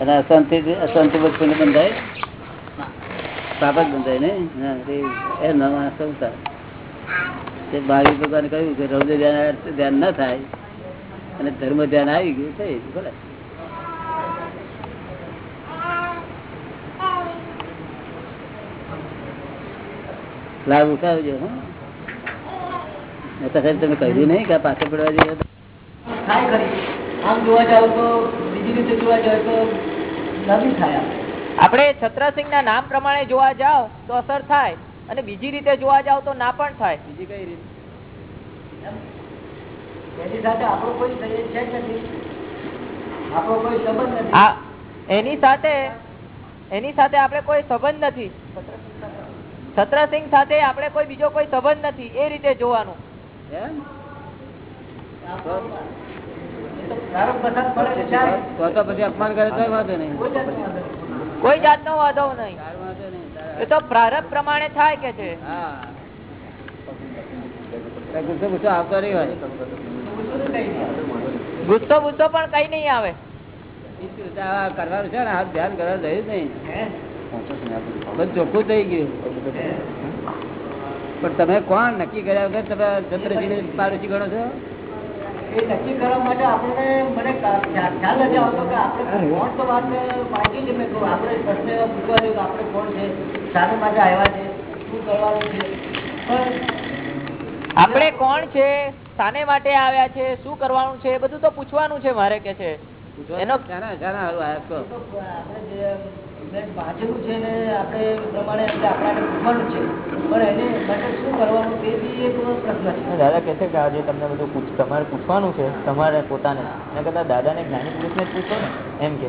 અને અશાંતિ અશાંતિ વસ્તુને બંધાય? પાપ જ બંધાય ને એ નવા સંસાર. તે બાવી ભગવાન કહ્યું કે રૌદ્ર ધ્યાન ના ધ્યાન ન થાય. અને ધર્મ ધ્યાન આવી ગયું થઈ ગયું. ભલે. લાભ ઉઠાવજો હા. તમે કહ્યું નહીં કે પાછળ પડવા જઈએ આમ જોવા જાવ તો બીજી રીતે જોવા જાવ તો નથી થાય આપણે છત્રસિંહ ના નામ પ્રમાણે જોવા જાવ તો અસર થાય અને બીજી રીતે જોવા જાવ તો ના પણ થાય. બીજી કઈ રીતે? એની સાથે આપણો કોઈ સંબંધ છે નથી. આપણો કોઈ સંબંધ નથી. એની સાથે એની સાથે આપણે કોઈ સંબંધ નથી. છત્રસિંહ સાથે આપણે કોઈ બીજો કોઈ સંબંધ નથી એ રીતે જોવાનું. તો તો તો પછી અપમાન કરે તો વાંધો નહીં. કોઈ જાતનો વાંધો નહીં. વાંધો નહીં. એ તો પ્રારંભ પ્રમાણે થાય કે છે? હા. ગુસ્સો ગુસ્સો આવતો નહીં હોય. ગુસ્સો ગુસ્સો પણ કઈ નહીં આવે. કરવાનું છે ને હાથ ધ્યાન કરવા રહ્યું નહીં બધું ચોખ્ખું થઈ ગયું. પણ તમે કોણ? નક્કી કર્યા વગર તમે ચંદ્રજી પાડોશી ગણો છો? એ નક્કી કરવા માટે આપણને મને ખ્યાલ નથી આવતો કે આપણે કોણ તો વાત માંગી છે મેં આપણે પ્રશ્ન એવા પૂછવા કે આપણે કોણ છે શાને માટે આવ્યા છે શું કરવાનું છે? આપણે કોણ છે? શાને માટે આવ્યા છે? શું કરવાનું છે? બધું તો પૂછવાનું છે મારે કે છે. એનો શાના શાના હારું આયા કહો. આપણે જે મેં વાંચેલું છે ને આપણે એ પ્રમાણે એટલે આપણાને પૂછવાનું છે. પણ એને માટે શું કરવાનું તે બી એક પ્રશ્ન છે. દાદા કહે છે કે આજે તમને બધું તમારે પૂછવાનું છે તમારે પોતાને. એના કરતા દાદાને જ્ઞાની પુરુષને પૂછો ને એમ કે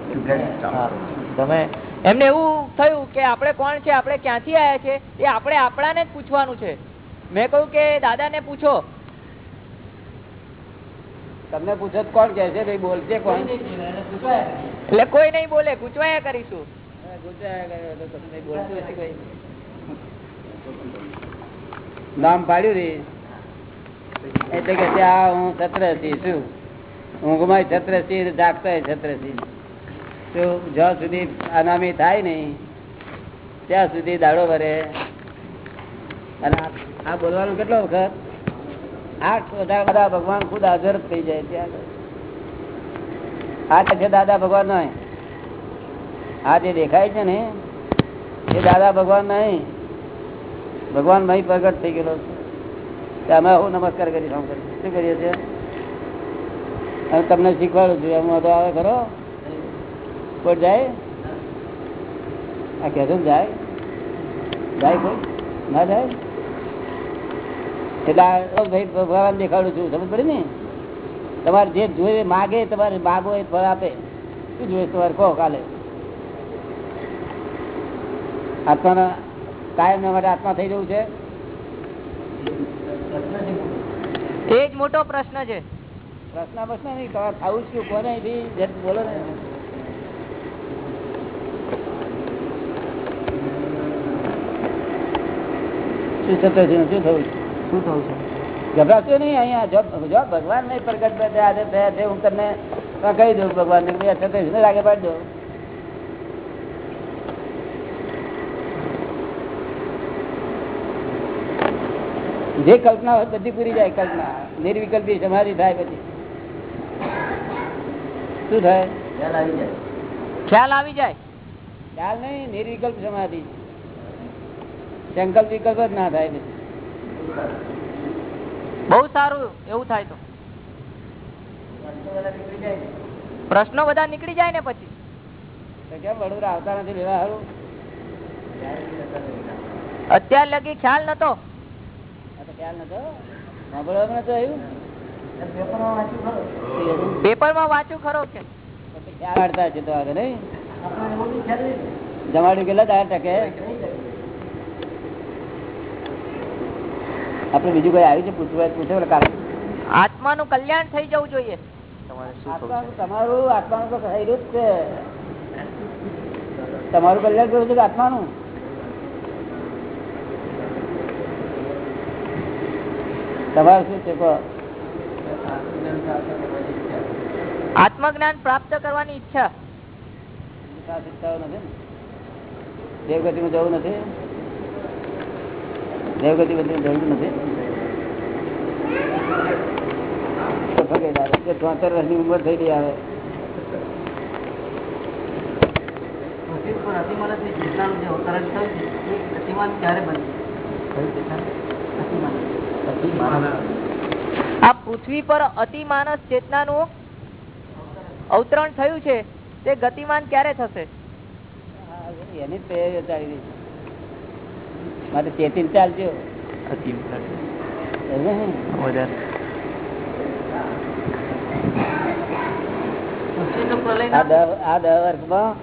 તમે એમને એવું થયું કે આપણે કોણ છે આપણે ક્યાંથી આવ્યા છે એ આપણે આપણાને જ પૂછવાનું છે. મેં કહ્યું કે દાદાને પૂછો તમને પૂછો કોણ કે છે? ભાઈ બોલશે કોણ? એટલે કોઈ નહીં બોલે ગુચવાયા કરીશું. નામ પાડ્યું રે. એટલે કે છે આ હું છત્રસિંહ છું. ઊંઘમાં છત્રસિંહ જાગતા છત્રસિંહ. શું જ્યાં સુધી અનામી થાય નહીં ત્યાં સુધી દાડો ભરે. અને આ બોલવાનું કેટલો વખત? બધા ભગવાન ખુદ હાજર થઈ જાય ત્યાં. આ છે દાદા ભગવાન નો આ જે દેખાય છે ને, એ દાદા ભગવાન નહીં. ભગવાન મહી પ્રગટ થઈ ગયેલો છે. અમે હું નમસ્કાર કરી શું કરીએ છીએ? અને તમને શીખવાડું છું. એમ તો આવે ખરો? કોઈ જાય? આ કહેતો જાય. જાય કોઈ? ના જાય? એટલે ભગવાન દેખાડું છું સમજ પડે ને? તમારે જે જોઈએ માગે તમારે માગો એ ફળ આપે. શું જોઈએ તમારે? કહો કાલે. આત્માના કાયમ માટે આત્મા થઈ જવું છે? એ જ મોટો પ્રશ્ન છે. પ્રશ્ન પ્રશ્ન નહીં તમારે થવું શું? કોને બી બોલો ને? શું થતું છે? શું થયું? શું થયું છે? ગભરાશો નહીં અહીંયા જો જો ભગવાન નહીં પ્રગટ બધા આજે થયા છે હું તમને કહી દઉં ભગવાન ને ભાઈ ને લાગે પાડી જે કલ્પના હોય બધી પૂરી જાય કલ્પના. નિર્વિકલ્પી સમાધિ થાય પછી. શું થાય? ખ્યાલ આવી જાય. ખ્યાલ નહીં નિર્વિકલ્પ સમાધિ. સંકલ્પ વિકલ્પ જ ના થાય પછી. બહુ સારું એવું થાય તો. પ્રશ્નો બધા નીકળી જાય ને પછી. કેમ વડોદરા આવતા નથી લેવા સારું અત્યાર લગી ખ્યાલ નતો. ખ્યાલ નતો? સાંભળવામાં નતો આવ્યું? પેપરમાં વાંચું ખરો કે છે જમાડ્યું કેટલા તાર ટકે? આપણે બીજું કઈ આવ્યું છે? પૂછવા પૂછે કારણ આત્માનું કલ્યાણ થઈ જવું જોઈએ. તમારે શું તમારું આત્માનું તો થયેલું જ છે. તમારું કલ્યાણ કરવું છે કે આત્માનું? તમારું શું છે? આત્મજ્ઞાન પ્રાપ્ત કરવાની ઈચ્છા. ને? દેવગતિમાં જવું નથી? દેવગતિ બધી જરૂર નથી ચોતેર વર્ષની ઉંમર થઈ ગઈ આવે આ પૃથ્વી પર અતિમાનસ ચેતનાનું અવતરણ થયું છે. તે ગતિમાન ક્યારે થશે? એની તૈયારીઓ ચાલી રહી છે. માટે ચેતી ચાલજો આ દહ આ વર્ષમાં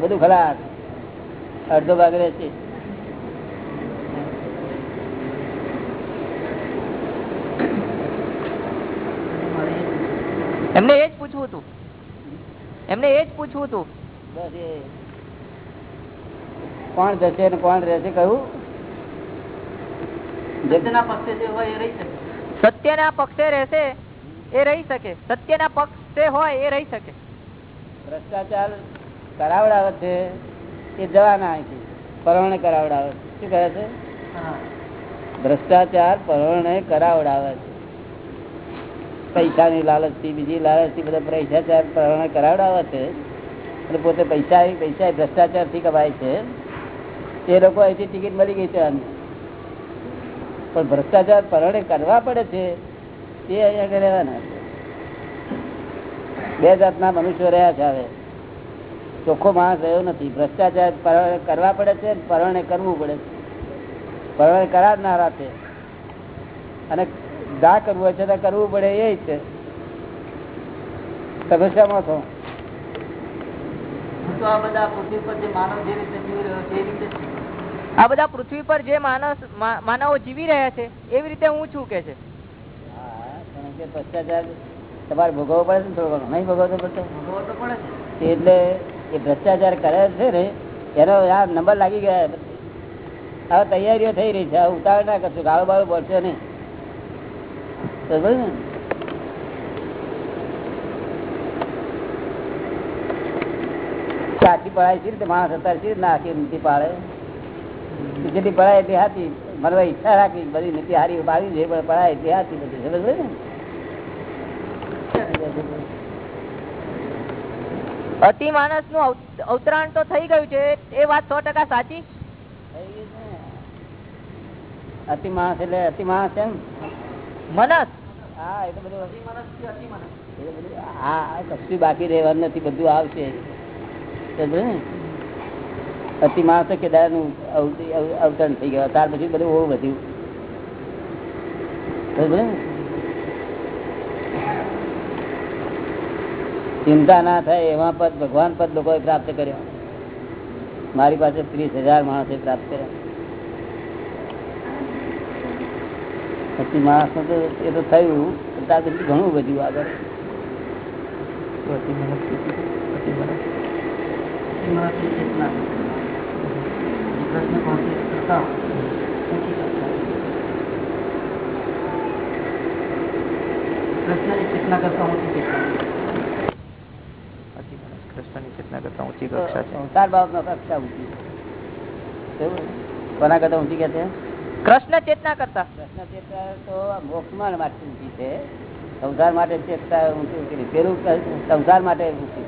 બધું ખલાસ. અડધો ભાગ રહેશે. એમને એ જ પૂછવું હતું. એમને એ જ પૂછવું હતું. બસ એ. કોણ જશે અને કોણ રહેશે કહ્યું? સત્યના પક્ષે જે હોય એ રહી શકે. સત્યના પક્ષે રહેશે એ રહી શકે. સત્યના પક્ષે હોય એ રહી શકે. ભ્રષ્ટાચાર કરાવડાવે છે એ જવાના અહીંથી પરવણે કરાવડાવે છે. શું કહે છે? ભ્રષ્ટાચાર પરવણે કરાવડાવે છે. પૈસાની લાલચથી બીજી લાલચથી બધા ભ્રષ્ટાચાર પરવણે કરાવડાવે છે. એટલે પોતે પૈસા પૈસા ભ્રષ્ટાચારથી કમાય છે. એ લોકો અહીંથી ટિકિટ મળી ગઈ છે આની. પણ ભ્રષ્ટાચાર પરણે કરવા પડે છે, તે અહીંયા આગળ રહેવાના બે જાતના મનુષ્યો રહ્યા છે હવે. ચોખ્ખો માણસ રહ્યો નથી. ભ્રષ્ટાચાર પરવણે કરવા પડે છે પરણે કરવું પડે છે. પરણે કરાવનારા છે. અને દા કરવું હોય છે તો કરવું પડે એ છે. સમસ્યામાં છો? આ બધા પૃથ્વી પર જે માનવ જે રીતે જીવી રહ્યો છે એ રીતે. આ બધા પૃથ્વી પર જે માણસ માનવો જીવી રહ્યા છે એવી રીતે હું છું કે છે. હા, કારણ કે ભ્રષ્ટાચાર તમારે ભોગવવો પડે છે ને થોડો ઘણો? નહીં ભોગવતો પડતો? તે એટલે એ ભ્રષ્ટાચાર કરે છે ને એનો આ નંબર લાગી ગયા હવે તૈયારીઓ થઈ રહી છે હવે ઉતાવળ ના કરશું ગાળો બાળો પડશે નહીં. ને. સાચી પડાય છે રીતે માણસ અત્યારે છે ના આખી નીતિ પાડે. જેટલી પડાય તે હાથી મળવા ઈચ્છા રાખી બધી નીતિ હારી પાડી છે પણ પડાય તે હાથી બધી સમજ ને? અતિ માણસનું અવતરણ તો થઈ ગયું છે એ વાત સો ટકા સાચી? અતિ માણસ એટલે અતિ માણસ એમ? મનસ? હા એ તો બધું હા કશું બાકી રહેવાનું નથી બધું આવશે. ને? અતિ માણસ કે કેદારનું અવ- અવ- અવતરણ થઈ ગયા. ત્યાર પછી બધું ઓળું વધ્યું ચિંતા ના થાય એવા પદ, ભગવાન પદ લોકોએ પ્રાપ્ત કર્યો. મારી પાસે ત્રીસ હજાર માણસે પ્રાપ્ત કર્યા. પછી માણસ તો એ તો થયું ત્યાર પછી ઘણું વધ્યું આગળ. ચેતના કરતા ઊંચી કૃષ્ણની ચેતના કરતા ઊંચી કક્ષા છે. સંસાર બાબત કક્ષા ઊંચી કોના કરતા ઊંચી કે છે? કૃષ્ણ ચેતના કરતા. પ્રશ્ન ચેતના તો મોક્ષમાં માટે ઊંચી છે. સંસાર માટે ચેતતા ઊંચી ઊંચી. પેલું સંસાર માટે ઊંચી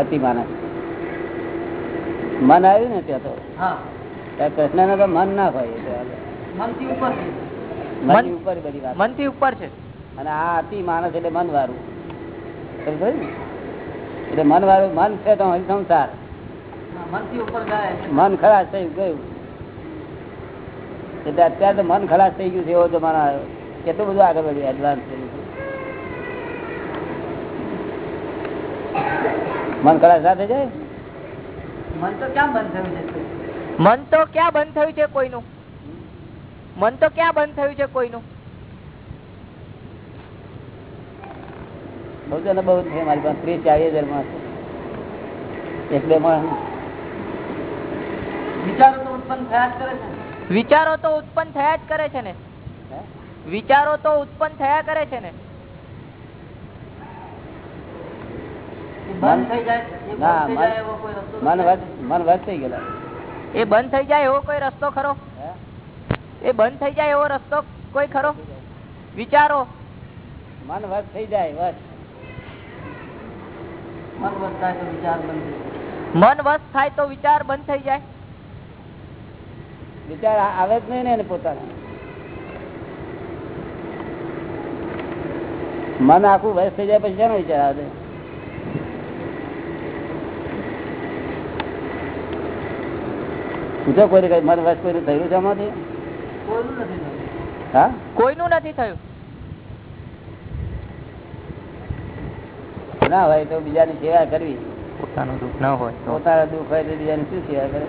અતિ માનસ મન આવ્યું ને ત્યાં તો. કૃષ્ણ તો મન ના હોય મન ઉપર બધી વાત. મનથી ઉપર છે. અને આ અતિ માણસ એટલે મન વાળું એટલે મન વાળું મન છે તો સંસાર. મનથી ઉપર જાય. મન ખલાસ થઈ ગયું. એટલે અત્યારે તો મન ખલાસ થઈ ગયું છે એવો જમાનો આવ્યો કેટલું બધું આગળ વધ્યું એડવાન્સ થઈ ગયું. મન ખલાસ સાથે જાય? મન તો ક્યાં બંધ થયું છે મન તો ક્યાં બંધ થયું છે કોઈનું? મન તો ક્યાં બંધ થયું છે કોઈનું? બહુ છે મારી પાસે ત્રીસ ચાલીસ હજારમાં એક બે વિચારો તો ઉત્પન્ન થયા જ કરે છે વિચારો તો ઉત્પન્ન થયા જ કરે છે ને. વિચારો તો ઉત્પન્ન થયા કરે છે ને. મન વધ થઈ ગયેલા. એ બંધ થઈ જાય એવો કોઈ રસ્તો ખરો? એ બંધ થઈ જાય એવો રસ્તો કોઈ ખરો? વિચારો. મન વધ થઈ જાય વધ. મન વસ થાય તો વિચાર બંધ થઈ જાય. મન વધ થાય તો વિચાર બંધ થઈ જાય. વિચાર આવે જ નહીં ને એને પોતાને. મન આખું વસ થઈ જાય પછી શેનો વિચાર આવે? પૂછો કોઈ મન વસ કોઈનું થયું છે આમાંથી? હા? કોઈનું નથી થયું. ના હોય તો બીજાની સેવા કરવી. પોતાનું દુઃખ ના હોય પોતાનું પોતાના દુઃખ હોય તો બીજાની શું સેવા કરે?